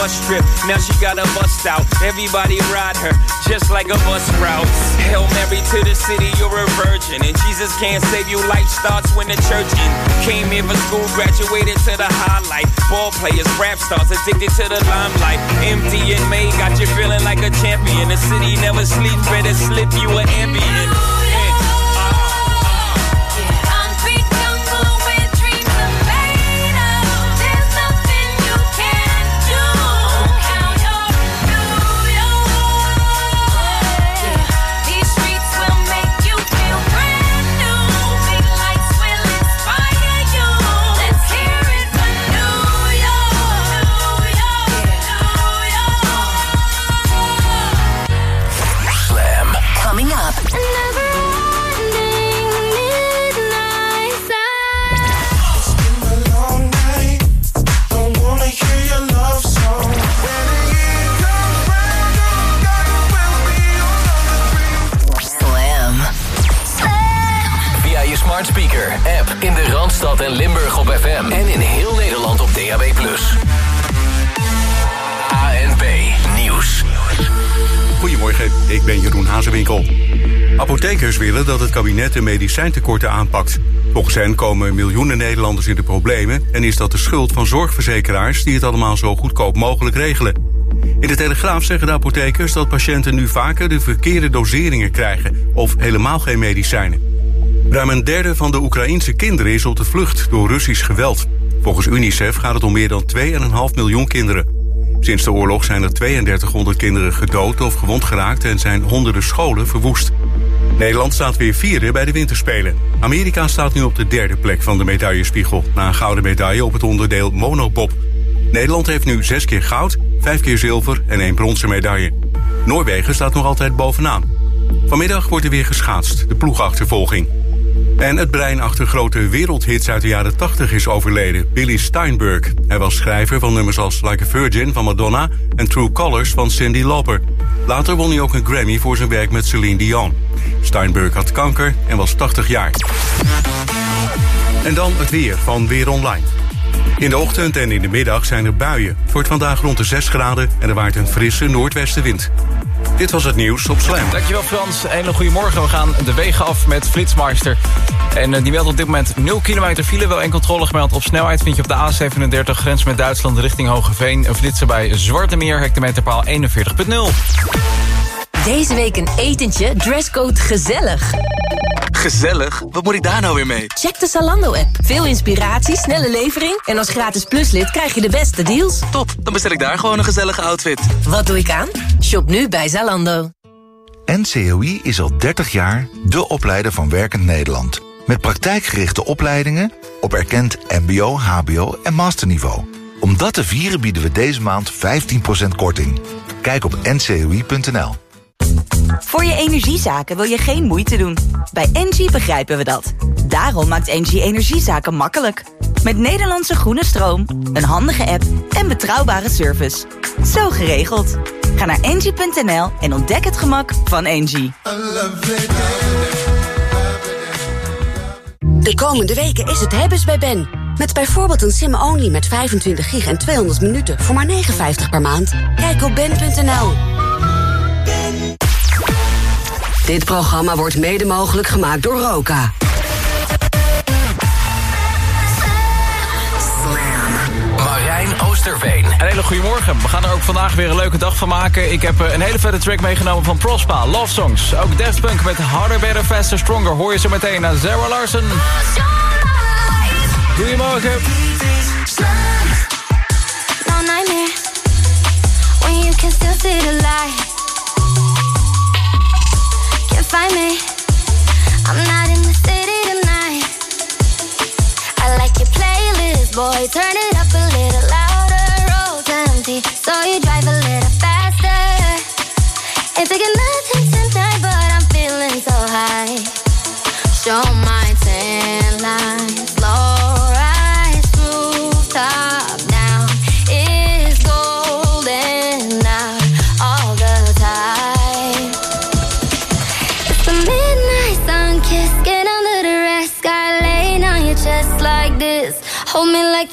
bus trip. Now she got a bust out. Everybody ride her just like a bus route. Hail Mary to the city, you're a virgin. And Jesus can't save you. Life starts when the church in. Came here for school, graduated to the highlight. Ball players, rap stars, addicted to the limelight. Empty and May got you feeling like a champion. The city never sleeps, better slip you an ambient. Ik ben Jeroen Hazewinkel. Apothekers willen dat het kabinet de medicijntekorten aanpakt. Volgens hen komen miljoenen Nederlanders in de problemen... en is dat de schuld van zorgverzekeraars die het allemaal zo goedkoop mogelijk regelen. In de Telegraaf zeggen de apothekers dat patiënten nu vaker de verkeerde doseringen krijgen... of helemaal geen medicijnen. Ruim een derde van de Oekraïense kinderen is op de vlucht door Russisch geweld. Volgens UNICEF gaat het om meer dan 2,5 miljoen kinderen. Sinds de oorlog zijn er 3200 kinderen gedood of gewond geraakt en zijn honderden scholen verwoest. Nederland staat weer vierde bij de winterspelen. Amerika staat nu op de derde plek van de medaillespiegel... na een gouden medaille op het onderdeel monobob. Nederland heeft nu zes keer goud, vijf keer zilver en één bronzen medaille. Noorwegen staat nog altijd bovenaan. Vanmiddag wordt er weer geschaatst, de ploegachtervolging. En het brein achter grote wereldhits uit de jaren 80 is overleden, Billy Steinberg. Hij was schrijver van nummers als Like a Virgin van Madonna en True Colors van Cindy Lauper. Later won hij ook een Grammy voor zijn werk met Celine Dion. Steinberg had kanker en was 80 jaar. En dan het weer van Weer Online. In de ochtend en in de middag zijn er buien. Het wordt vandaag rond de 6 graden en er waait een frisse noordwestenwind. Dit was het nieuws op Slam. Dankjewel Frans. Een hele goede morgen. We gaan de wegen af met Flitsmeister. En uh, die meldt op dit moment 0 kilometer file. Wel een controle gemeld op snelheid. Vind je op de A37 grens met Duitsland richting Hogeveen. Een flitser bij Zwarte Meer, hectometerpaal 41.0. Deze week een etentje, dresscode gezellig. Gezellig? Wat moet ik daar nou weer mee? Check de Zalando-app. Veel inspiratie, snelle levering... en als gratis pluslid krijg je de beste deals. Top, dan bestel ik daar gewoon een gezellige outfit. Wat doe ik aan? Shop nu bij Zalando. NCOI is al 30 jaar de opleider van Werkend Nederland. Met praktijkgerichte opleidingen op erkend mbo, hbo en masterniveau. Om dat te vieren bieden we deze maand 15% korting. Kijk op ncoi.nl. Voor je energiezaken wil je geen moeite doen. Bij Engie begrijpen we dat. Daarom maakt Engie energiezaken makkelijk. Met Nederlandse groene stroom, een handige app en betrouwbare service. Zo geregeld. Ga naar engie.nl en ontdek het gemak van Engie. De komende weken is het hebben's bij Ben. Met bijvoorbeeld een sim-only met 25 gig en 200 minuten voor maar 59 per maand. Kijk op ben.nl. Dit programma wordt mede mogelijk gemaakt door Roka. Marijn Oosterveen. Een hele goede morgen. We gaan er ook vandaag weer een leuke dag van maken. Ik heb eh, een hele vette track meegenomen van Prospa, Love Songs. Ook Daft Punk met Harder, Better, Faster, Stronger. Hoor je zo meteen naar Zara Larsen. Goedemorgen. No find me. I'm not in the city tonight. I like your playlist, boy. Turn it up a little louder. Roads empty, so you drive a little faster. Nothing tonight, but I'm feeling so high. Show my tan lines,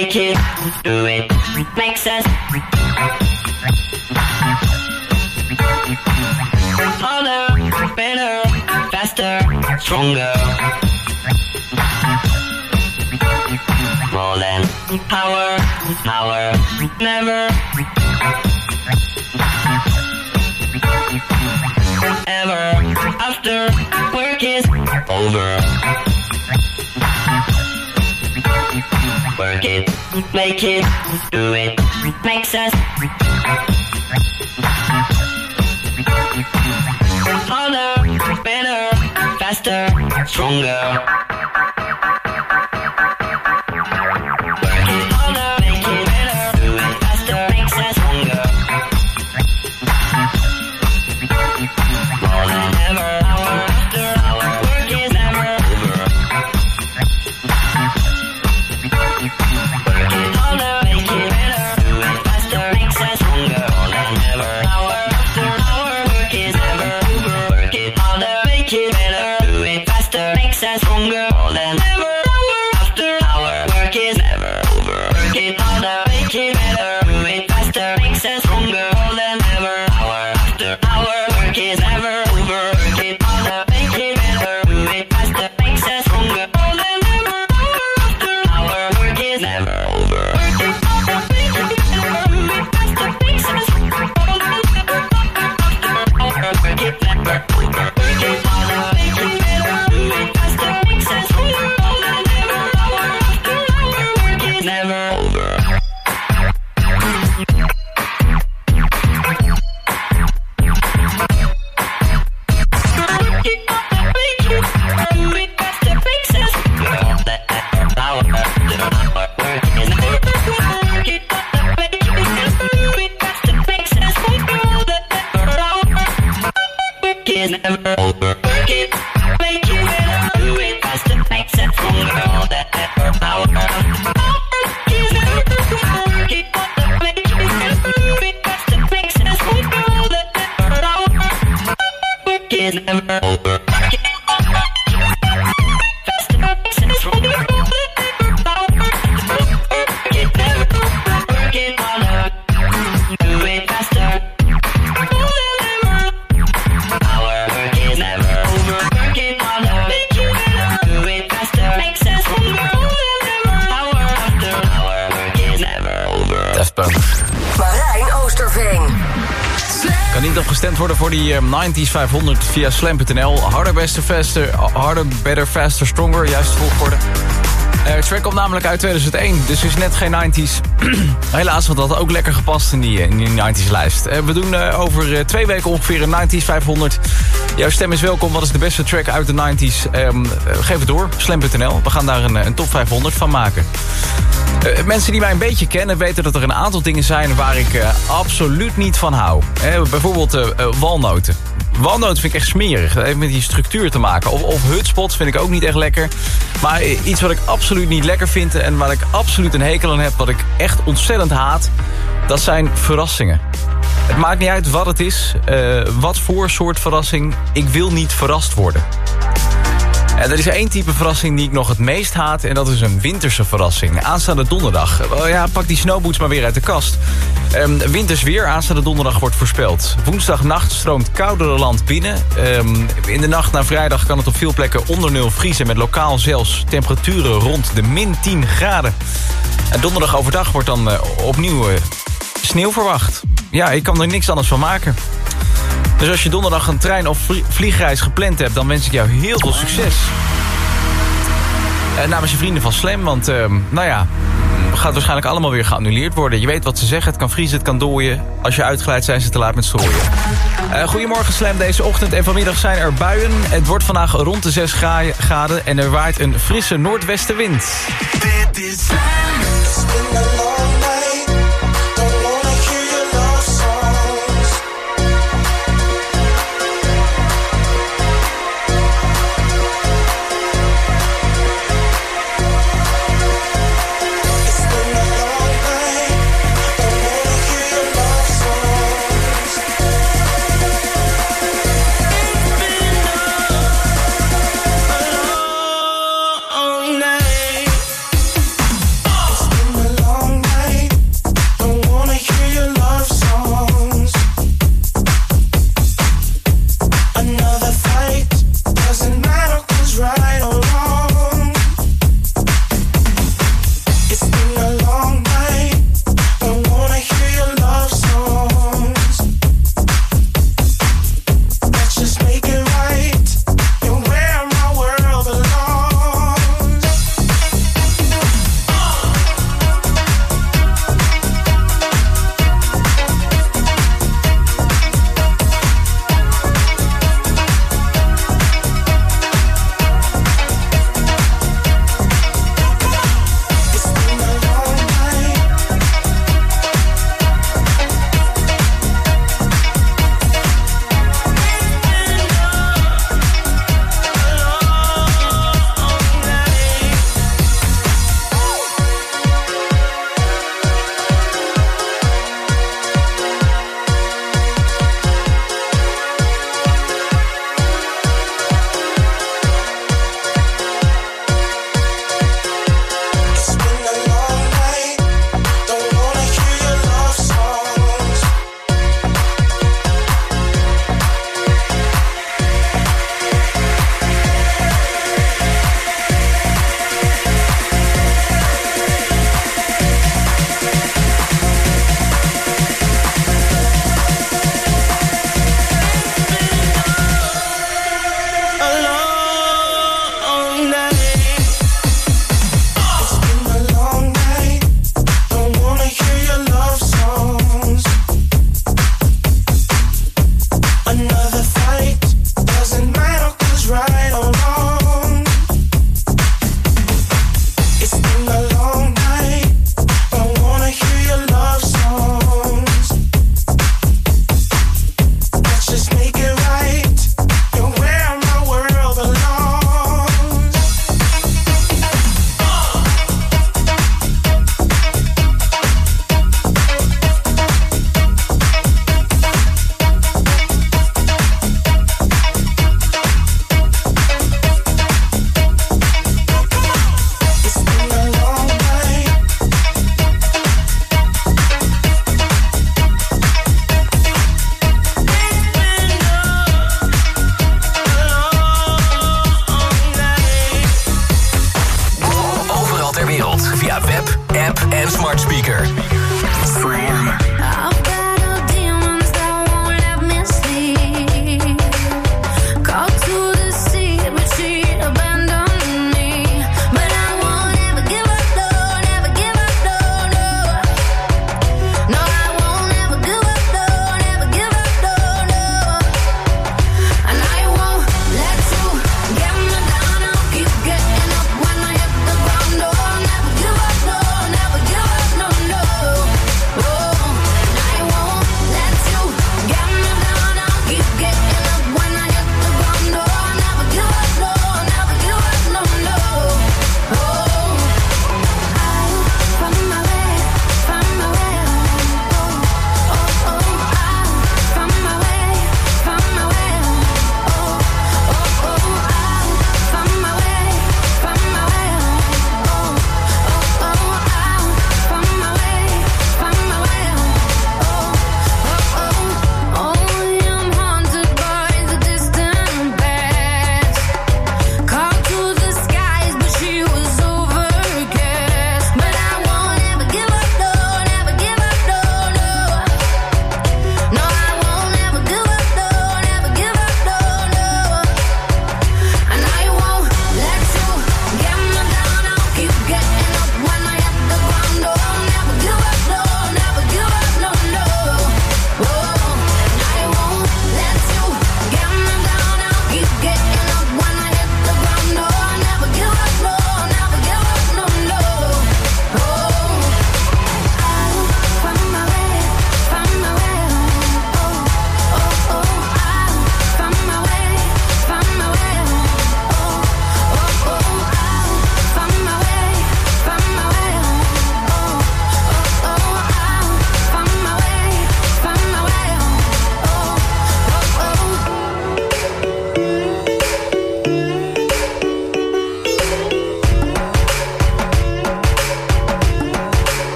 Take it, do it, Makes us Harder, better, faster, stronger. More than power, power, never. Ever after work is over. it, make it, do it, makes us. Harder, better, faster, stronger. 90s 500 via slam.nl. Harder, better, faster, harder, better, faster, stronger. Juist volgorde. Het track komt namelijk uit 2001, dus is net geen 90s. Helaas, want dat had ook lekker gepast in die, eh, in die 90s lijst. Eh, we doen over twee weken ongeveer een 90s 500. Jouw stem is welkom. Wat is de beste track uit de 90s? Ehm, eh, geef het door, slam.nl. We gaan daar een, een top 500 van maken. Mensen die mij een beetje kennen weten dat er een aantal dingen zijn waar ik absoluut niet van hou. Bijvoorbeeld walnoten. Walnoten vind ik echt smerig. Dat heeft met die structuur te maken. Of, of hutspots vind ik ook niet echt lekker. Maar iets wat ik absoluut niet lekker vind en waar ik absoluut een hekel aan heb... wat ik echt ontzettend haat, dat zijn verrassingen. Het maakt niet uit wat het is, eh, wat voor soort verrassing. Ik wil niet verrast worden. Er is één type verrassing die ik nog het meest haat... en dat is een winterse verrassing. Aanstaande donderdag. Oh ja, pak die snowboots maar weer uit de kast. Ehm, winters weer, aanstaande donderdag wordt voorspeld. Woensdagnacht stroomt koudere land binnen. Ehm, in de nacht naar vrijdag kan het op veel plekken onder nul vriezen... met lokaal zelfs temperaturen rond de min 10 graden. En donderdag overdag wordt dan eh, opnieuw eh, sneeuw verwacht. Ja, ik kan er niks anders van maken. Dus als je donderdag een trein- of vlie- vliegreis gepland hebt... dan wens ik jou heel veel succes. Eh, namens je vrienden van Slam, want ehm, nou ja... gaat waarschijnlijk allemaal weer geannuleerd worden. Je weet wat ze zeggen, het kan vriezen, het kan dooien. Als je uitglijdt zijn ze te laat met strooien. Eh, goedemorgen Slam, deze ochtend en vanmiddag zijn er buien. Het wordt vandaag rond de 6 gra- graden... en er waait een frisse noordwestenwind. Another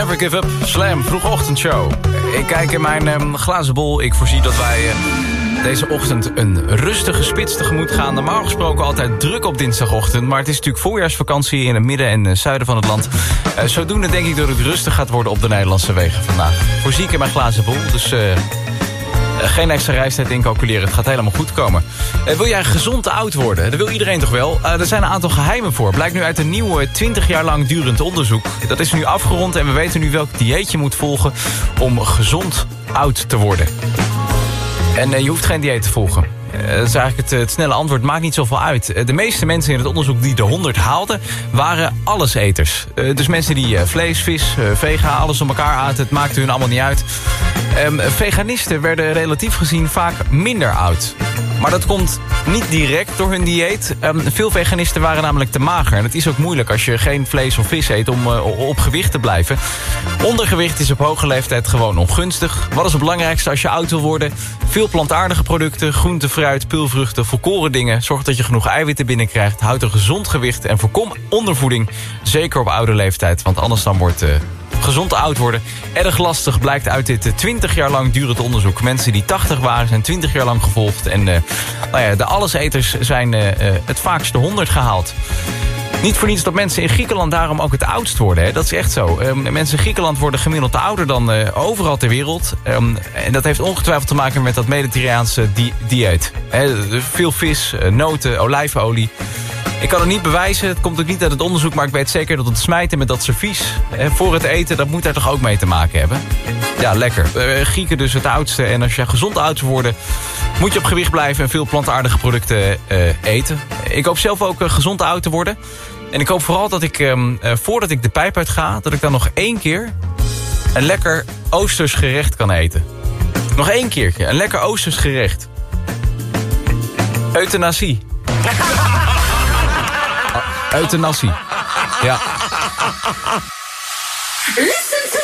Never Give Up, Slam, vroegochtendshow. Ik kijk in mijn ehm, glazen bol. Ik voorzie dat wij eh, deze ochtend een rustige spits tegemoet gaan. Normaal gesproken altijd druk op dinsdagochtend. Maar het is natuurlijk voorjaarsvakantie in het midden en eh, zuiden van het land. Eh, zodoende denk ik dat het rustig gaat worden op de Nederlandse wegen vandaag. Voorzie ik in mijn glazen bol, dus... eh, geen extra reistijd incalculeren, het gaat helemaal goed komen. Eh, wil jij gezond oud worden? Dat wil iedereen toch wel? Eh, er zijn een aantal geheimen voor. Blijkt nu uit een nieuw 20 jaar lang durend onderzoek. Dat is nu afgerond en we weten nu welk dieet je moet volgen... om gezond oud te worden. En eh, je hoeft geen dieet te volgen. Eh, dat is eigenlijk het, eh, het snelle antwoord. Maakt niet zoveel uit. De meeste mensen in het onderzoek die de 100 haalden... waren alleseters. Dus mensen die vlees, vis, vega, alles om elkaar aten... het maakte hun allemaal niet uit. Ehm, veganisten werden relatief gezien vaak minder oud. Maar dat komt niet direct door hun dieet. Ehm, veel veganisten waren namelijk te mager. En het is ook moeilijk als je geen vlees of vis eet om eh, op gewicht te blijven. Ondergewicht is op hoge leeftijd gewoon ongunstig. Wat is het belangrijkste als je oud wil worden? Veel plantaardige producten, groente, fruit, pulvruchten, volkoren dingen. Zorg dat je genoeg eiwitten binnenkrijgt. Houd een gezond gewicht en voorkom ondervoeding. Zeker op oude leeftijd, want anders dan wordt... eh, gezond oud worden. Erg lastig blijkt uit dit eh, 20 jaar lang durend onderzoek. Mensen die 80 waren zijn 20 jaar lang gevolgd. En eh, nou ja, de alleseters zijn eh, eh, het vaakst de 100 gehaald. Niet voor niets dat mensen in Griekenland daarom ook het oudst worden. Hè? Dat is echt zo. Ehm, mensen in Griekenland worden gemiddeld ouder dan eh, overal ter wereld. Ehm, en dat heeft ongetwijfeld te maken met dat Mediterraanse di- dieet. Hè, veel vis, eh, noten, olijfolie. Ik kan het niet bewijzen, het komt ook niet uit het onderzoek... maar ik weet zeker dat het smijten met dat servies voor het eten... dat moet daar toch ook mee te maken hebben. Ja, lekker. Eh, Grieken dus het oudste. En als je gezond oud wil worden... moet je op gewicht blijven en veel plantaardige producten eh, eten. Ik hoop zelf ook eh, gezond oud te worden. En ik hoop vooral dat ik, ehm, eh, voordat ik de pijp uit ga... dat ik dan nog één keer een lekker Oosters gerecht kan eten. Nog één keertje, een lekker Oosters gerecht. Euthanasie. Euthanasie. Ja. Listen to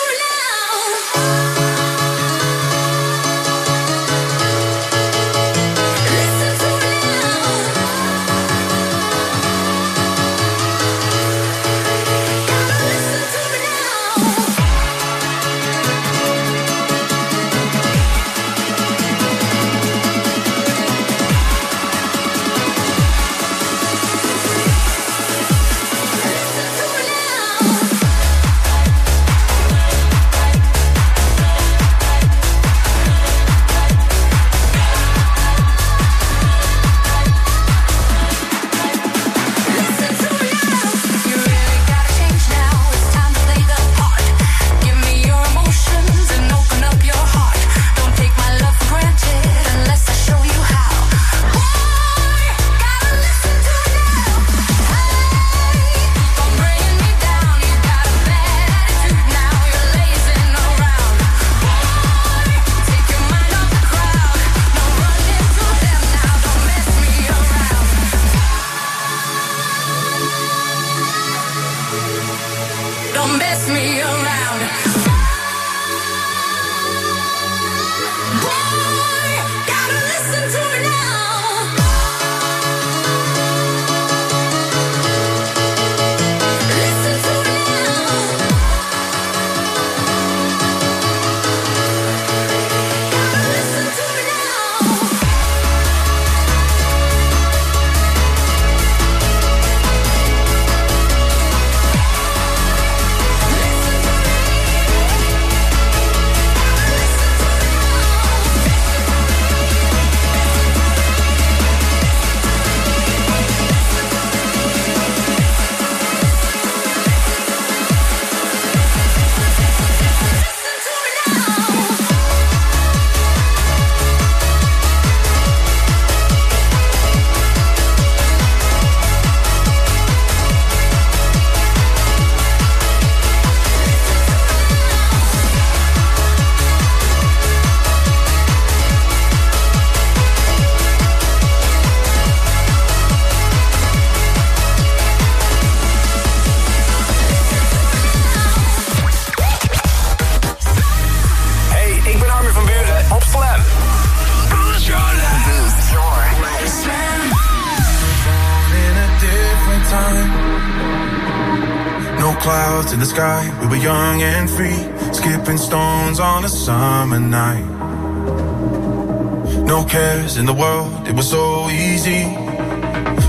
In the world, it was so easy.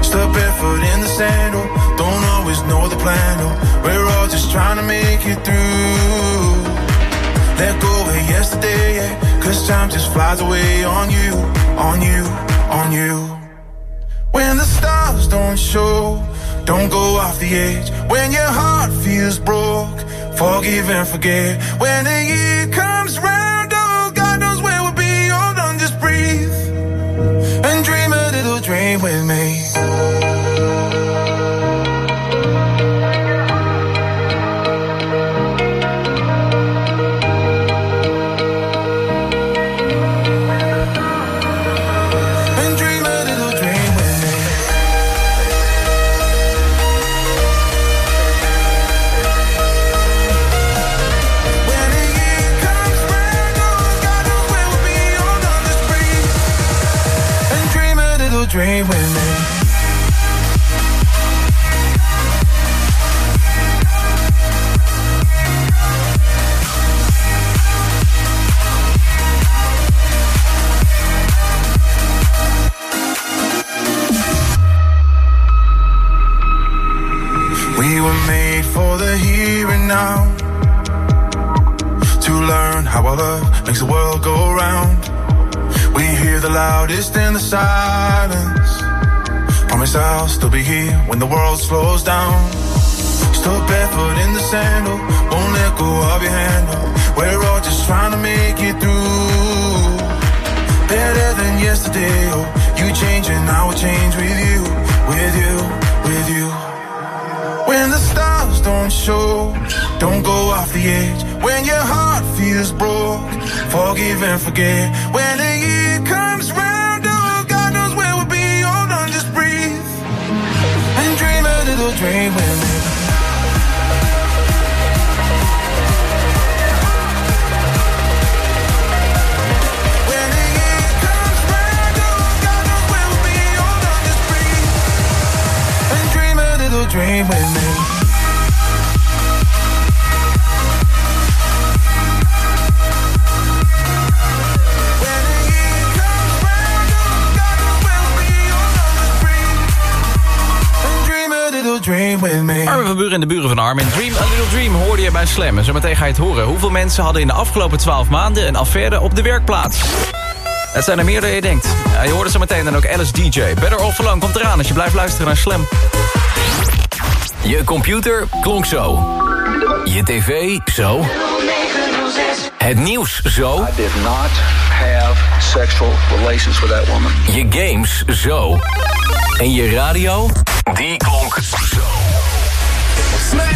Step barefoot in the sandal, don't always know the plan. Oh, we're all just trying to make it through. Let go of yesterday, yeah, cause time just flies away on you, on you, on you. When the stars don't show, don't go off the edge. When your heart feels broke, forgive and forget. When the with me. Buren en de buren van Armin. Dream a Little Dream hoorde je bij Slam. En zometeen ga je het horen. Hoeveel mensen hadden in de afgelopen 12 maanden een affaire op de werkplaats? Het zijn er meer dan je denkt. Ja, je hoorde zo meteen dan ook Alice DJ. Better Off Alone komt eraan als je blijft luisteren naar Slam. Je computer klonk zo. Je tv zo. Het nieuws zo. I did not have sexual relations with that woman. Je games zo. En je radio, die klonk zo.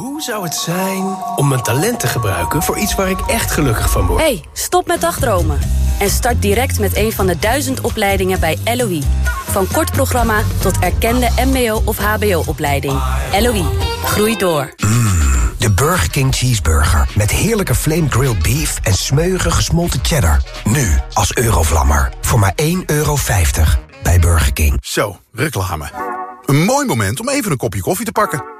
Hoe zou het zijn om mijn talent te gebruiken voor iets waar ik echt gelukkig van word? Hey, stop met dagdromen. En start direct met een van de duizend opleidingen bij LOE. Van kort programma tot erkende mbo- of hbo-opleiding. LOE, groei door. De Burger King Cheeseburger. Met heerlijke flame grilled beef en smeuige gesmolten cheddar. Nu als Eurovlammer. Voor maar 1,50 euro bij Burger King. Zo, reclame. Een mooi moment om even een kopje koffie te pakken.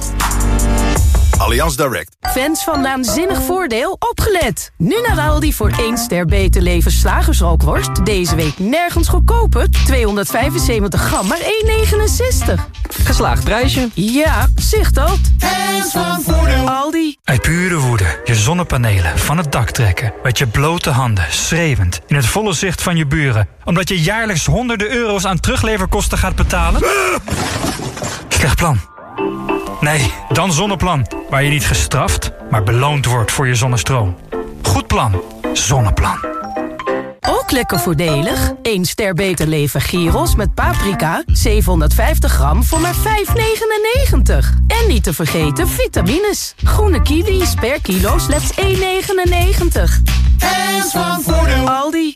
Allianz Direct. Fans van Naanzinnig Voordeel, opgelet! Nu naar Aldi voor 1 ster beter leven slagersrookworst. Deze week nergens goedkoper. 275 gram, maar 1,69. Geslaagd prijsje. Ja, zicht dat. Fans van Voordeel. Aldi. Uit pure woede je zonnepanelen van het dak trekken... met je blote handen, schreeuwend, in het volle zicht van je buren... omdat je jaarlijks honderden euro's aan terugleverkosten gaat betalen? Slecht plan. Nee, dan Zonneplan. Waar je niet gestraft, maar beloond wordt voor je zonnestroom. Goed plan. Zonneplan. Ook lekker voordelig. 1 ster beter leven gyros met paprika. 750 gram voor maar 5,99. En niet te vergeten vitamines. Groene kiwis per kilo slechts 1,99. Fans van Voordeel. Aldi.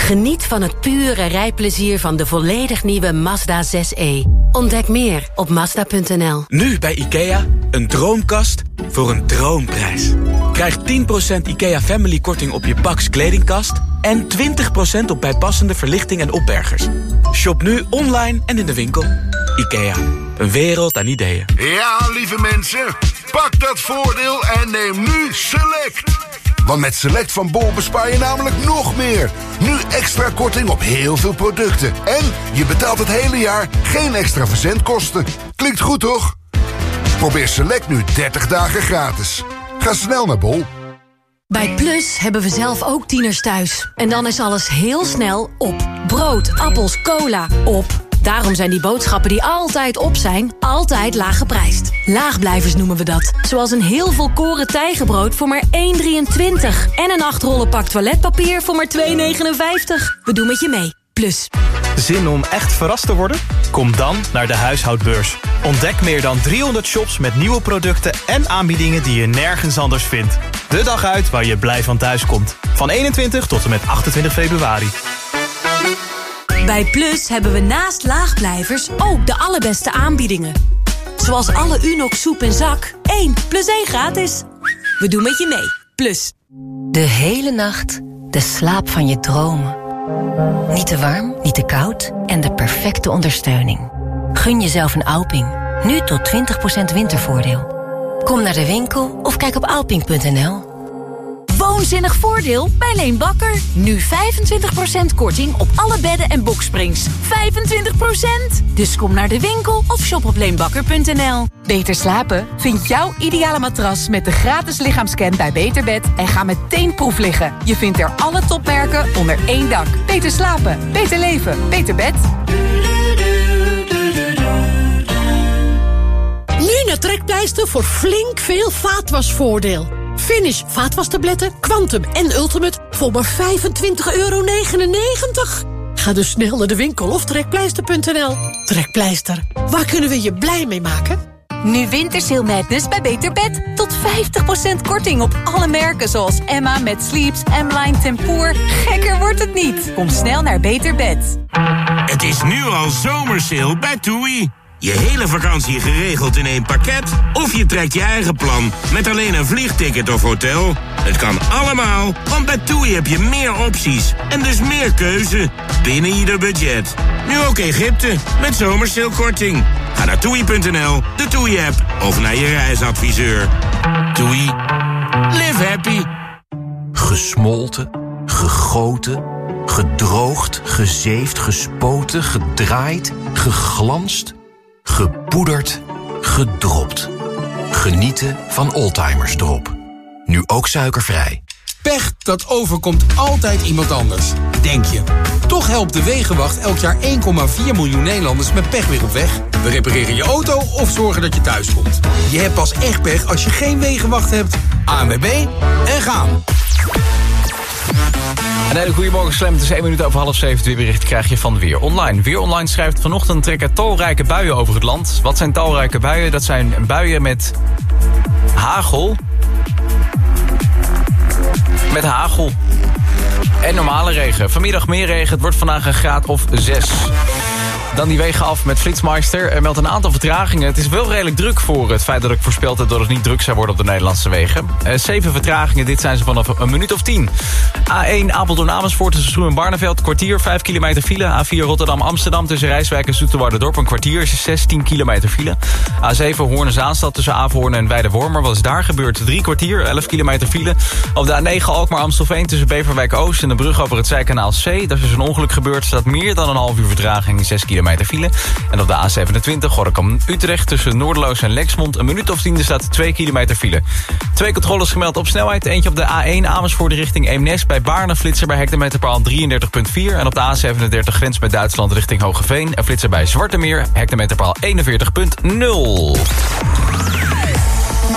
Geniet van het pure rijplezier van de volledig nieuwe Mazda 6e. Ontdek meer op Mazda.nl. Nu bij IKEA, een droomkast voor een droomprijs. Krijg 10% IKEA Family korting op je Pax kledingkast... en 20% op bijpassende verlichting en opbergers. Shop nu online en in de winkel. IKEA, een wereld aan ideeën. Ja, lieve mensen, pak dat voordeel en neem nu Select. Want met Select van Bol bespaar je namelijk nog meer. Nu extra korting op heel veel producten. En je betaalt het hele jaar geen extra verzendkosten. Klinkt goed, toch? Probeer Select nu 30 dagen gratis. Ga snel naar Bol. Bij Plus hebben we zelf ook tieners thuis. En dan is alles heel snel op. Brood, appels, cola, op. Daarom zijn die boodschappen die altijd op zijn, altijd laag geprijsd. Laagblijvers noemen we dat. Zoals een heel volkoren tijgenbrood voor maar 1,23. En een 8 rollen pak toiletpapier voor maar 2,59. We doen met je mee. Plus. Zin om echt verrast te worden? Kom dan naar de huishoudbeurs. Ontdek meer dan 300 shops met nieuwe producten en aanbiedingen die je nergens anders vindt. De dag uit waar je blij van thuis komt. Van 21 tot en met 28 februari. Bij Plus hebben we naast laagblijvers ook de allerbeste aanbiedingen. Zoals alle Unox soep en zak, 1 plus 1 gratis. We doen met je mee. Plus. De hele nacht de slaap van je dromen. Niet te warm, niet te koud en de perfecte ondersteuning. Gun jezelf een Alping. Nu tot 20% wintervoordeel. Kom naar de winkel of kijk op alping.nl. Woonzinnig voordeel bij Leen Bakker. Nu 25% korting op alle bedden en boksprings. 25%! Dus kom naar de winkel of shop op leenbakker.nl. Beter slapen? Vind jouw ideale matras met de gratis lichaamscan bij Beterbed en ga meteen proef liggen. Je vindt er alle topmerken onder één dak. Beter slapen, beter leven, beter bed. Nu naar Trekpleister voor flink veel vaatwasvoordeel. Finish vaatwastabletten, Quantum en Ultimate voor maar 25,99 euro. Ga dus snel naar de winkel of trekpleister.nl. Trekpleister, waar kunnen we je blij mee maken? Nu Wintersail Madness bij Beter Bed. Tot 50% korting op alle merken zoals Emma met Sleeps, M-Line Tempoor. Gekker wordt het niet. Kom snel naar Beter Bed. Het is nu al zomersale bij TUI. Je hele vakantie geregeld in één pakket? Of je trekt je eigen plan met alleen een vliegticket of hotel? Het kan allemaal, want bij TUI heb je meer opties en dus meer keuze binnen ieder budget. Nu ook Egypte met zomerseelkorting. Ga naar toei.nl, de TUI-app of naar je reisadviseur. TUI. Live happy. Gesmolten, gegoten, gedroogd, gezeefd, gespoten, gedraaid, geglanst, gepoederd, gedropt. Genieten van Oldtimers Drop. Nu ook suikervrij. Pech, dat overkomt altijd iemand anders. Denk je. Toch helpt de Wegenwacht elk jaar 1,4 miljoen Nederlanders met pech weer op weg. We repareren je auto of zorgen dat je thuis komt. Je hebt pas echt pech als je geen Wegenwacht hebt. ANWB en gaan. Een hele goede morgen, Slam. Het is 1 minuut over half 7. Het bericht krijg je van Weer Online. Weer Online schrijft vanochtend trekken talrijke buien over het land. Wat zijn talrijke buien? Dat zijn buien met hagel. Met hagel. En normale regen. Vanmiddag meer regen. Het wordt vandaag een graad of 6. Dan die wegen af met Flitsmeister. Er meldt een aantal vertragingen. Het is wel redelijk druk voor het feit dat ik voorspeld heb... dat het niet druk zou worden op de Nederlandse wegen. Uh, zeven vertragingen, dit zijn ze vanaf een minuut of tien. A1 Apeldoorn Amersfoort tussen Stroe en Barneveld. Kwartier, 5 kilometer file. A4 Rotterdam Amsterdam tussen Rijswijk en Zoeterwoude-dorp. Een kwartier, 16 kilometer file. A7 Hoorn Zaanstad tussen Averhoorn en Weidewormer. Wat is daar gebeurd? Drie kwartier, 11 kilometer file. Op de A9 Alkmaar Amstelveen tussen Beverwijk Oost... en de brug over het Zijkanaal C. Daar is dus een ongeluk gebeurd. staat meer dan een half uur vertraging, 6 kilometer En op de A27 Gorkum-Utrecht tussen Noorderloos en Lexmond... een minuut of tien, er staat 2 kilometer file. Twee controles gemeld op snelheid. Eentje op de A1 Amersfoort richting Eemnes bij Baarne... flitser bij hectometerpaal 33.4. En op de A37 grens met Duitsland richting Hogeveen... en flitser bij Zwartemeer hectometerpaal 41.0.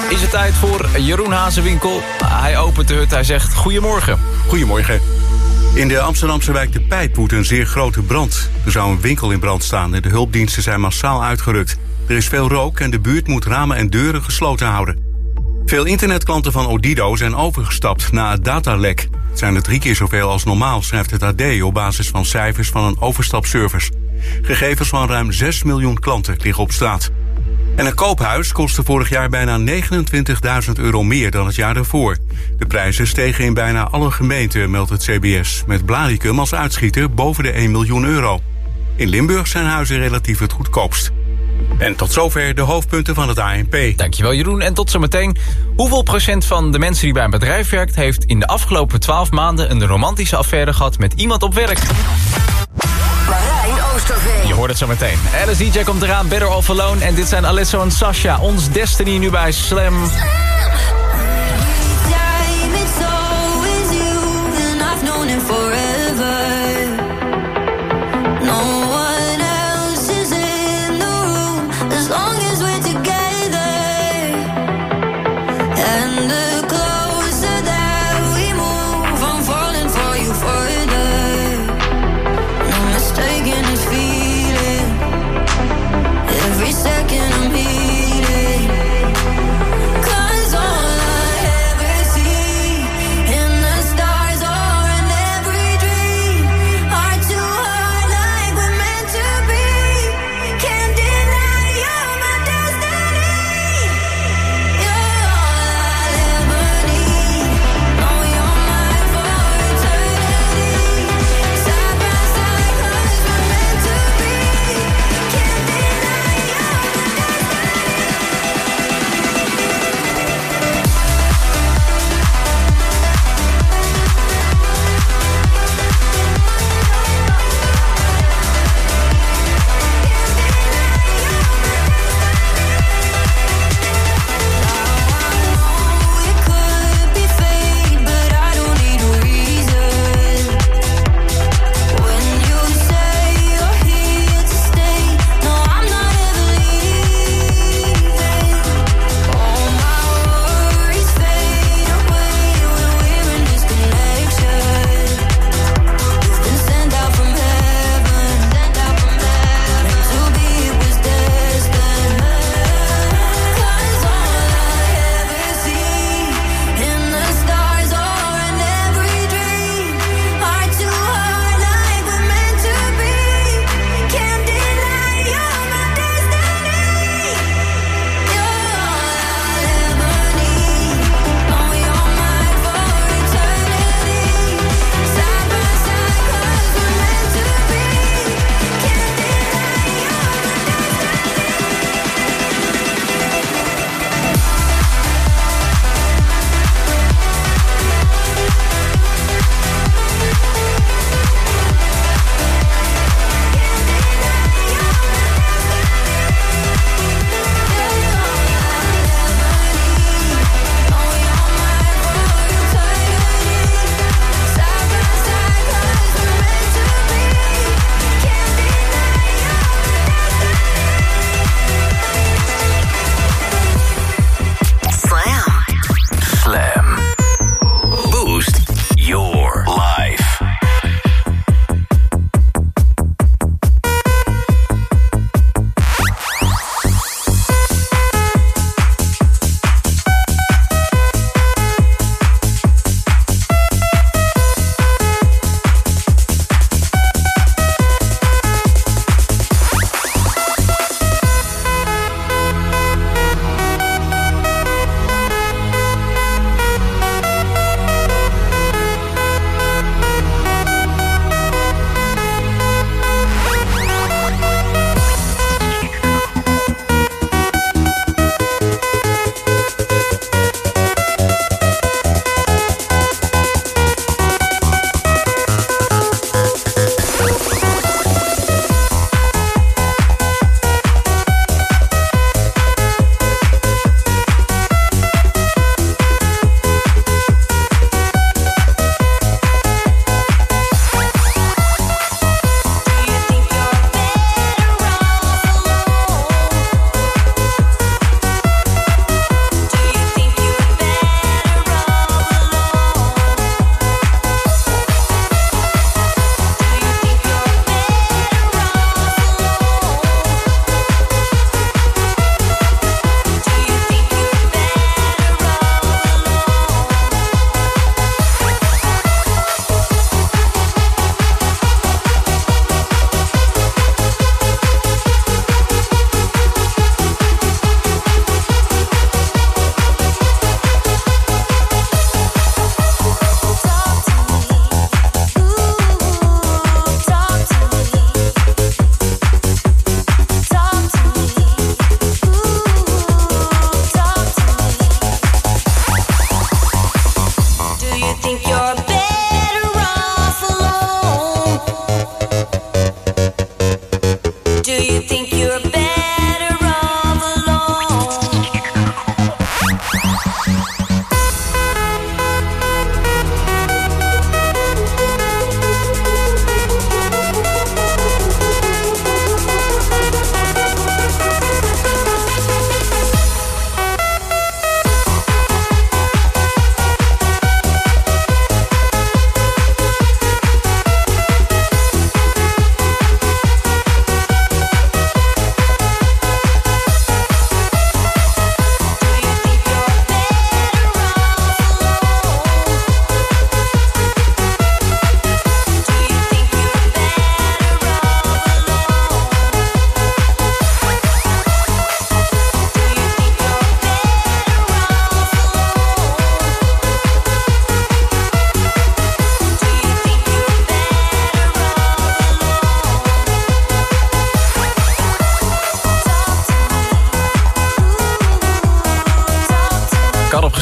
Is het tijd voor Jeroen Hazenwinkel. Hij opent de hut, hij zegt goedemorgen. Goedemorgen. In de Amsterdamse wijk De Pijp woedt een zeer grote brand. Er zou een winkel in brand staan en de hulpdiensten zijn massaal uitgerukt. Er is veel rook en de buurt moet ramen en deuren gesloten houden. Veel internetklanten van Odido zijn overgestapt na het datalek. Het zijn er drie keer zoveel als normaal, schrijft het AD op basis van cijfers van een overstapservice. Gegevens van ruim 6 miljoen klanten liggen op straat. En een koophuis kostte vorig jaar bijna 29.000 euro meer dan het jaar daarvoor. De prijzen stegen in bijna alle gemeenten, meldt het CBS... met Blaricum als uitschieter boven de 1 miljoen euro. In Limburg zijn huizen relatief het goedkoopst. En tot zover de hoofdpunten van het ANP. Dankjewel Jeroen. En tot zometeen. Hoeveel procent van de mensen die bij een bedrijf werkt... heeft in de afgelopen 12 maanden een romantische affaire gehad met iemand op werk? Oosterveen. Je hoort het zo meteen. Alice DJ komt eraan, Better Off Alone. En dit zijn Alesso en Sasha. Ons Destiny nu bij Slam.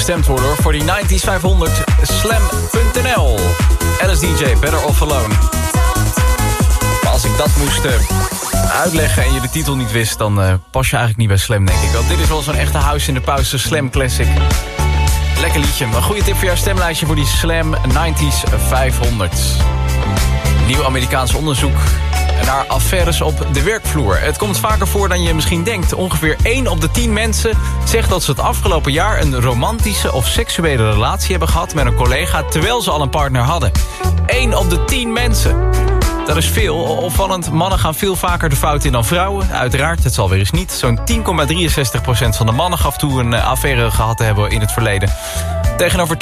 Gestemd worden. Voor die 90s 500 slam.nl. LSDJ, Better Off Alone. Maar als ik dat moest uh, uitleggen en je de titel niet wist... dan uh, pas je eigenlijk niet bij Slam, denk ik. Want dit is wel zo'n echte huis in de pauze Slam Classic. Lekker liedje. Een goede tip voor jouw stemlijstje voor die Slam 90s 500. Nieuw Amerikaans onderzoek naar affaires op de werkvloer. Het komt vaker voor dan je misschien denkt. Ongeveer 1 op de 10 mensen zegt dat ze het afgelopen jaar... een romantische of seksuele relatie hebben gehad met een collega... terwijl ze al een partner hadden. 1 op de 10 mensen. Dat is veel. Opvallend, mannen gaan veel vaker de fout in dan vrouwen. Uiteraard, het zal weer eens niet. Zo'n 10,63% van de mannen gaf toe een affaire gehad te hebben in het verleden. Tegenover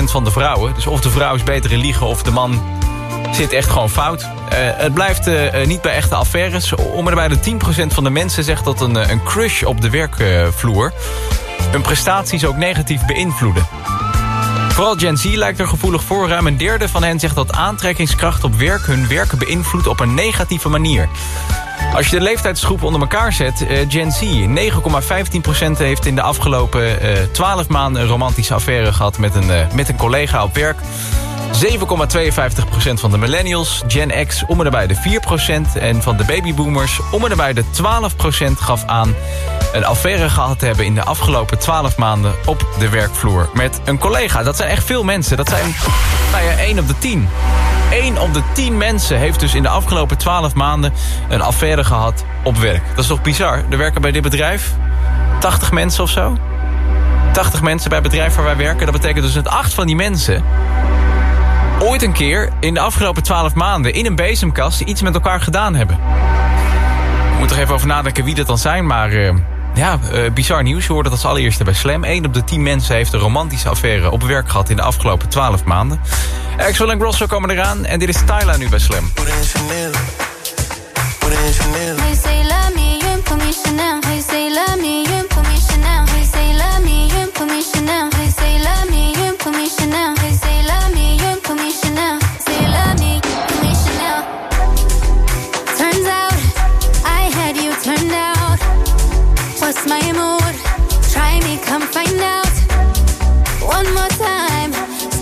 2,38% van de vrouwen. Dus of de vrouw is beter in liegen of de man zit echt gewoon fout. Uh, het blijft uh, niet bij echte affaires. Om en bij de 10% van de mensen zegt dat een, een crush op de werkvloer... hun prestaties ook negatief beïnvloeden. Vooral Gen Z lijkt er gevoelig voor. Ruim een derde van hen zegt dat aantrekkingskracht op werk... hun werk beïnvloedt op een negatieve manier. Als je de leeftijdsgroep onder elkaar zet, uh, Gen Z... 9,15% heeft in de afgelopen 12 maanden... een romantische affaire gehad met een, met een collega op werk... 7,52% van de millennials, Gen X om en nabij de 4%... en van de babyboomers om en nabij de 12% gaf aan... een affaire gehad te hebben in de afgelopen 12 maanden op de werkvloer... met een collega. Dat zijn echt veel mensen. Dat zijn nou ja, 1 op de 10. 1 op de 10 mensen heeft dus in de afgelopen 12 maanden... een affaire gehad op werk. Dat is toch bizar? Er werken bij dit bedrijf 80 mensen of zo? 80 mensen bij het bedrijf waar wij werken. Dat betekent dus dat 8 van die mensen ooit een keer in de afgelopen 12 maanden... in een bezemkast iets met elkaar gedaan hebben. Ik moet er even over nadenken wie dat dan zijn, maar... Uh, ja, uh, bizar nieuws. Je hoorde dat als allereerste bij Slam. 1 op de 10 mensen heeft een romantische affaire op werk gehad... in de afgelopen 12 maanden. Axel en Grosso komen eraan en dit is Tyla nu bij Slam.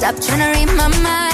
Stop trying to read my mind.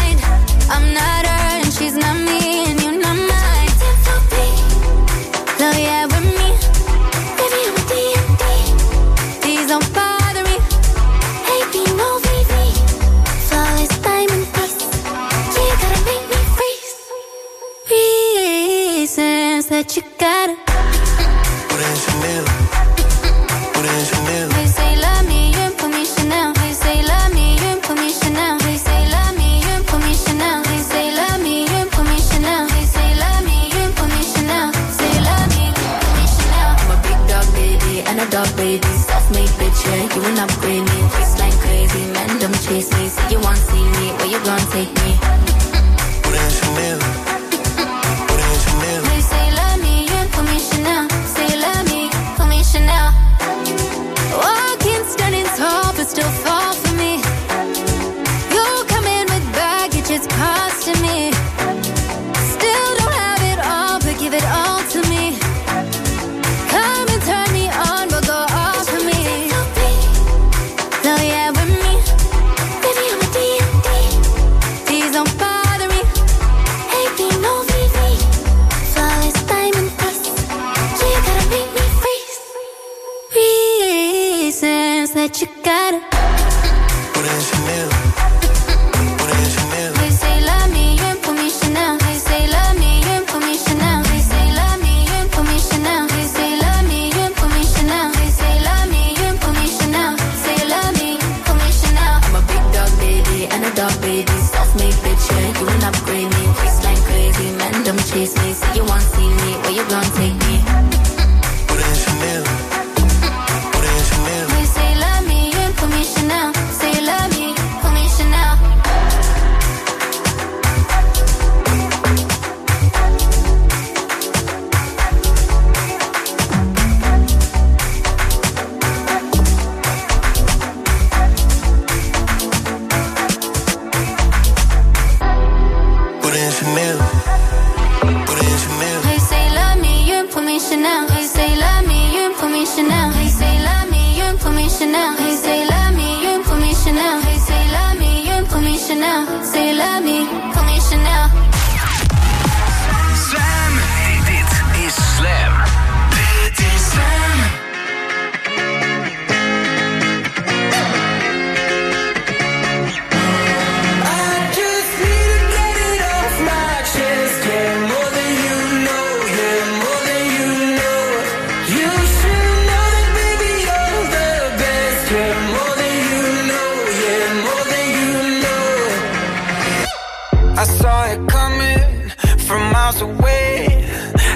coming from miles away.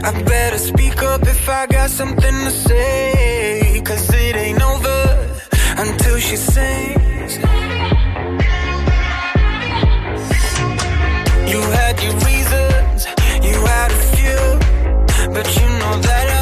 I better speak up if I got something to say. Cause it ain't over until she sings. You had your reasons, you had a few, but you know that.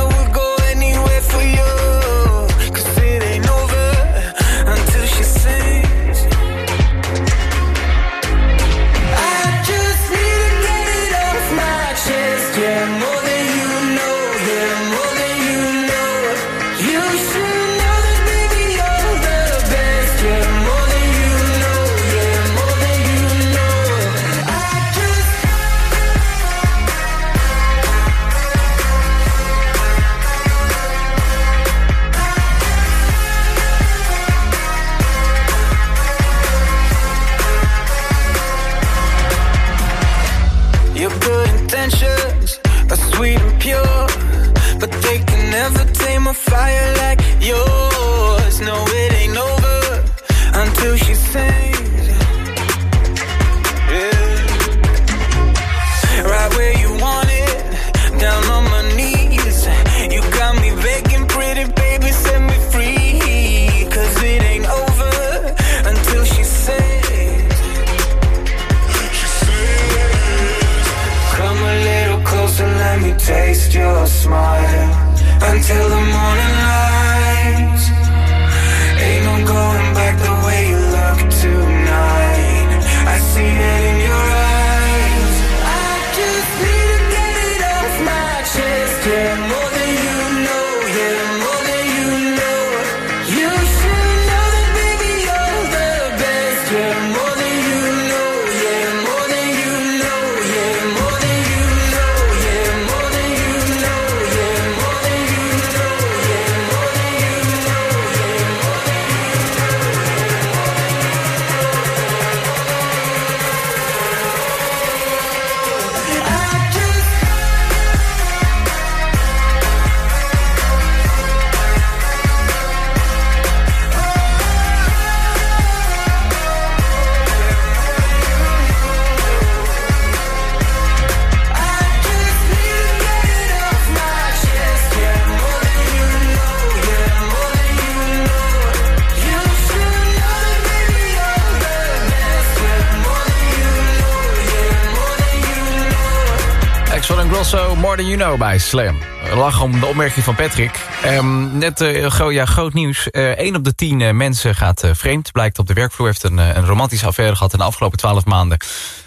Than You Know bij Slam. Lach om de opmerking van Patrick. Ehm, net eh, gro- ja, groot nieuws. Eén op de tien eh, mensen gaat eh, vreemd. Blijkt op de werkvloer. Heeft een, eh, een romantische affaire gehad in de afgelopen twaalf maanden.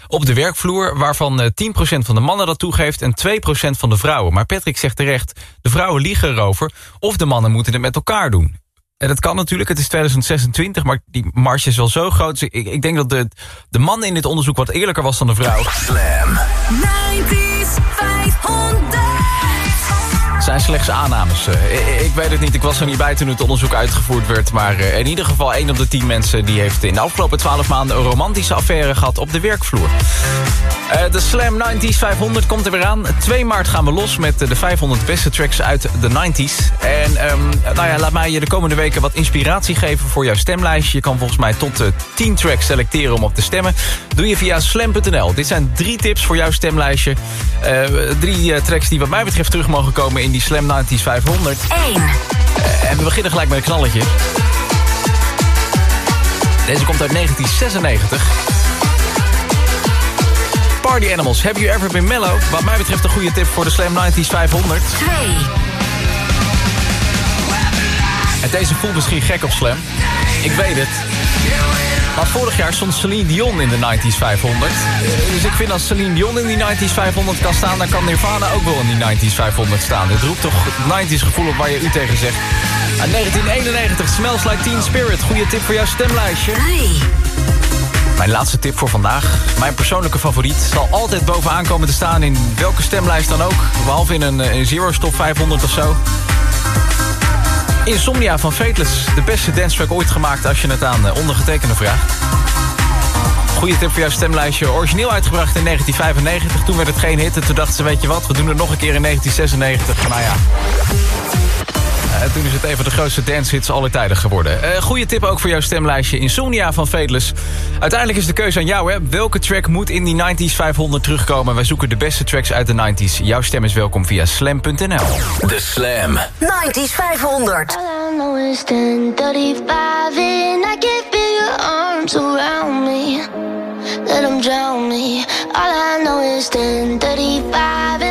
Op de werkvloer, waarvan eh, 10% van de mannen dat toegeeft... en 2% van de vrouwen. Maar Patrick zegt terecht, de vrouwen liegen erover... of de mannen moeten het met elkaar doen. En dat kan natuurlijk, het is 2026, maar die marge is wel zo groot. Dus ik, ik denk dat de, de man in dit onderzoek wat eerlijker was dan de vrouw. Slam. 90s 500. Zijn slechts aannames. Eh, ik, weet het niet, ik was er niet bij toen het onderzoek uitgevoerd werd. Maar eh, in ieder geval 1 op de 10 mensen... die heeft in de afgelopen 12 maanden een romantische affaire gehad op de werkvloer. Eh, de Slam 90s 500 komt er weer aan. 2 maart gaan we los met de 500 beste tracks uit de 90s. En ehm, nou ja, laat mij je de komende weken wat inspiratie geven voor jouw stemlijstje. Je kan volgens mij tot eh, 10 tracks selecteren om op te stemmen. Doe je via slam.nl. Dit zijn drie tips voor jouw stemlijstje. Drie tracks die wat mij betreft terug mogen komen in die Slam 90s 500. 1. en we beginnen gelijk met een knalletje. Deze komt uit 1996. Party Animals, Have You Ever Been Mellow? Wat mij betreft een goede tip voor de Slam 90s 500. 2. En deze voelt misschien gek op Slam. Ik weet het. Maar vorig jaar stond Celine Dion in de 90s 500. Dus ik vind als Celine Dion in die 90s 500 kan staan... dan kan Nirvana ook wel in die 90s 500 staan. Dit roept toch 90s gevoel op waar je u tegen zegt. Uit 1991, Smells Like Teen Spirit. Goede tip voor jouw stemlijstje. 3. Mijn laatste tip voor vandaag. Mijn persoonlijke favoriet zal altijd bovenaan komen te staan... in welke stemlijst dan ook. Behalve in een, een Zero Stop 500 of zo. Insomnia van Fateless. De beste dance track ooit gemaakt als je het aan eh, ondergetekende vraagt. Goeie tip voor jouw stemlijstje. Origineel uitgebracht in 1995. Toen werd het geen hit. En toen dachten ze, weet je wat, we doen het nog een keer in 1996. Nou ja. En toen is het een van de grootste dancehits aller tijden geworden. Uh, goede tip ook voor jouw stemlijstje. Insomnia van Fateless. Uiteindelijk is de keuze aan jou, hè. Welke track moet in die 90s 500 terugkomen? Wij zoeken de beste tracks uit de 90s. Jouw stem is welkom via slam.nl. De Slam. 90s 500. All I know is 1035 and I can feel your arms around me. Let them drown me. All I know is 1035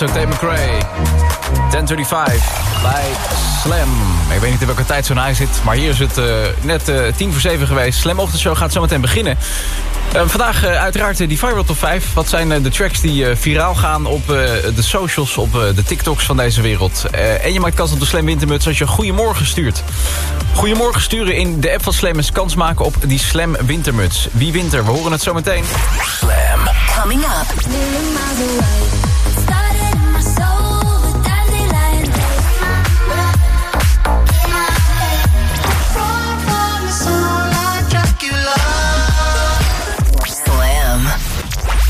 Tiesto, Tate McRae. 1035 bij Slam. Ik weet niet in welke tijd zo'n hij zit, maar hier is het eh, net eh, tien voor zeven geweest. Slam Ochtendshow gaat zo meteen beginnen. Eh, vandaag uiteraard die Viral Top 5. Wat zijn de tracks die viraal gaan op de socials, op de TikToks van deze wereld. En je maakt kans op de Slam Wintermuts als je goedemorgen stuurt. Goedemorgen sturen in de app van Slam is kans maken op die Slam Wintermuts. Wie wint er? We horen het zo meteen. Slam. Coming up.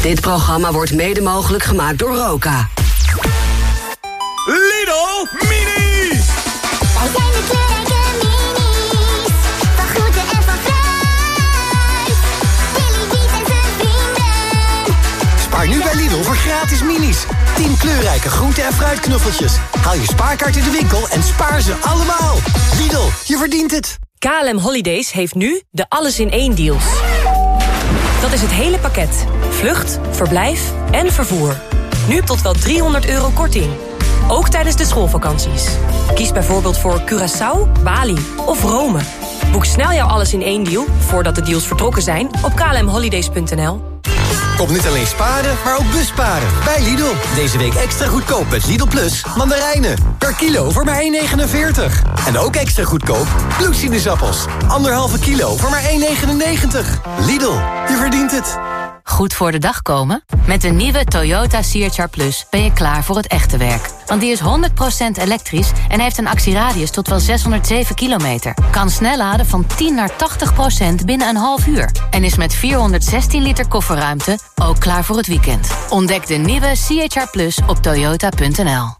Dit programma wordt mede mogelijk gemaakt door Roka. Lidl Mini! Wij zijn de kleurrijke minis. Van groente en van fruit. Billy en zijn vrienden. Spaar nu bij Lidl voor gratis minis. 10 kleurrijke groente- en fruitknuffeltjes. Haal je spaarkaart in de winkel en spaar ze allemaal. Lidl, je verdient het. KLM Holidays heeft nu de alles in één deals. Dat is het hele pakket. Vlucht, verblijf en vervoer. Nu tot wel 300 euro korting. Ook tijdens de schoolvakanties. Kies bijvoorbeeld voor Curaçao, Bali of Rome. Boek snel jouw alles in één deal voordat de deals vertrokken zijn op klmholidays.nl. Kom niet alleen sparen, maar ook busparen. Bij Lidl. Deze week extra goedkoop met Lidl Plus mandarijnen. Per kilo voor maar 1,49. En ook extra goedkoop bloedsinusappels. Anderhalve kilo voor maar 1,99. Lidl, je verdient het. Goed voor de dag komen? Met de nieuwe Toyota CHR Plus ben je klaar voor het echte werk. Want die is 100% elektrisch en heeft een actieradius tot wel 607 kilometer. Kan snel laden van 10 naar 80% binnen een half uur. En is met 416 liter kofferruimte ook klaar voor het weekend. Ontdek de nieuwe CHR Plus op toyota.nl.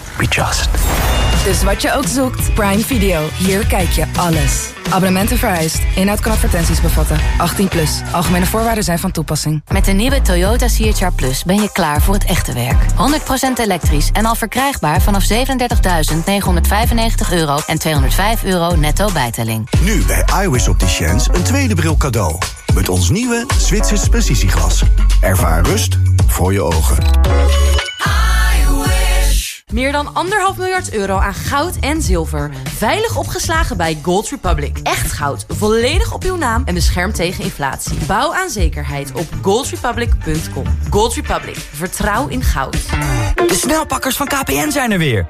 Be just. Dus wat je ook zoekt, Prime Video. Hier kijk je alles. Abonnementen vereist. Inhoud kan advertenties bevatten. 18 plus. Algemene voorwaarden zijn van toepassing. Met de nieuwe Toyota CHR Plus ben je klaar voor het echte werk. 100% elektrisch en al verkrijgbaar vanaf 37.995 euro en 205 euro netto bijtelling. Nu bij iWis Opticians een tweede bril cadeau. Met ons nieuwe Zwitsers precisieglas. Ervaar rust voor je ogen. Meer dan anderhalf miljard euro aan goud en zilver. Veilig opgeslagen bij Gold Republic. Echt goud, volledig op uw naam en beschermd tegen inflatie. Bouw aan zekerheid op goldrepublic.com. Gold Republic, vertrouw in goud. De snelpakkers van KPN zijn er weer.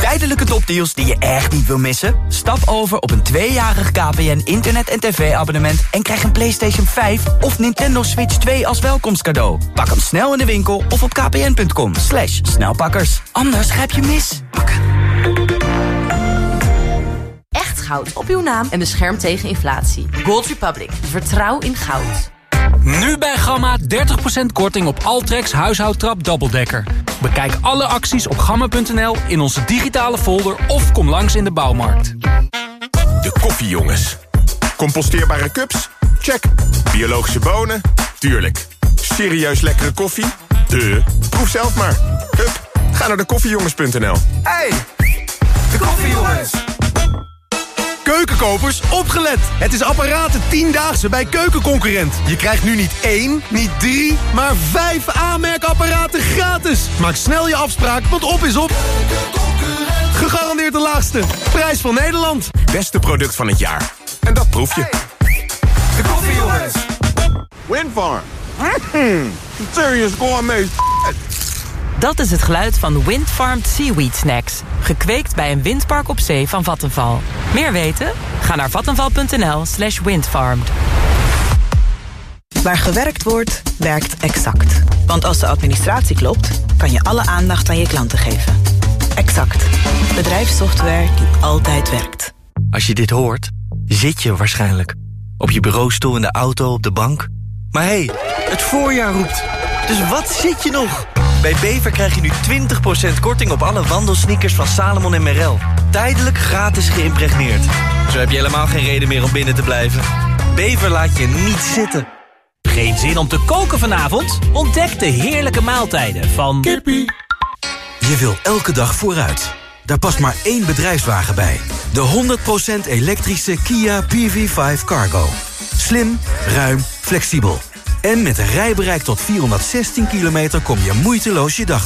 Tijdelijke topdeals die je echt niet wil missen? Stap over op een tweejarig KPN internet- en tv-abonnement... en krijg een PlayStation 5 of Nintendo Switch 2 als welkomstcadeau. Pak hem snel in de winkel of op kpn.com. Slash snelpakkers. Anders grijp je mis. Echt goud op uw naam en beschermd tegen inflatie. Gold Republic, vertrouw in goud. Nu bij Gamma 30% korting op Altrex huishoudtrap dubbeldekker. Bekijk alle acties op gamma.nl in onze digitale folder of kom langs in de bouwmarkt. De koffiejongens. Composteerbare cups? Check. Biologische bonen? Tuurlijk. Serieus lekkere koffie? De. Proef zelf maar. Hup, ga naar de koffiejongens.nl. Hey, de koffiejongens. Keukenkopers, opgelet! Het is apparaten 10-daagse bij Keukenconcurrent. Je krijgt nu niet één, niet drie, maar vijf aanmerkapparaten gratis. Maak snel je afspraak, want op is op. Gegarandeerd de laagste. Prijs van Nederland. Beste product van het jaar. En dat proef je. De koffiejongens. Windfarm. Mm, serious gourmet. Dat is het geluid van Windfarmed Seaweed Snacks. Gekweekt bij een windpark op zee van Vattenval. Meer weten? Ga naar vattenval.nl slash windfarmed. Waar gewerkt wordt, werkt Exact. Want als de administratie klopt, kan je alle aandacht aan je klanten geven. Exact. Bedrijfssoftware die altijd werkt. Als je dit hoort, zit je waarschijnlijk. Op je bureaustoel, in de auto, op de bank. Maar hé, hey, het voorjaar roept. Dus wat zit je nog? Bij Bever krijg je nu 20% korting op alle wandelsneakers van Salomon en Merrell. Tijdelijk gratis geïmpregneerd. Zo heb je helemaal geen reden meer om binnen te blijven. Bever laat je niet zitten. Geen zin om te koken vanavond? Ontdek de heerlijke maaltijden van... Kippie. Je wil elke dag vooruit. Daar past maar één bedrijfswagen bij. De 100% elektrische Kia PV5 Cargo. Slim, ruim, flexibel. En met een rijbereik tot 416 kilometer kom je moeiteloos je dag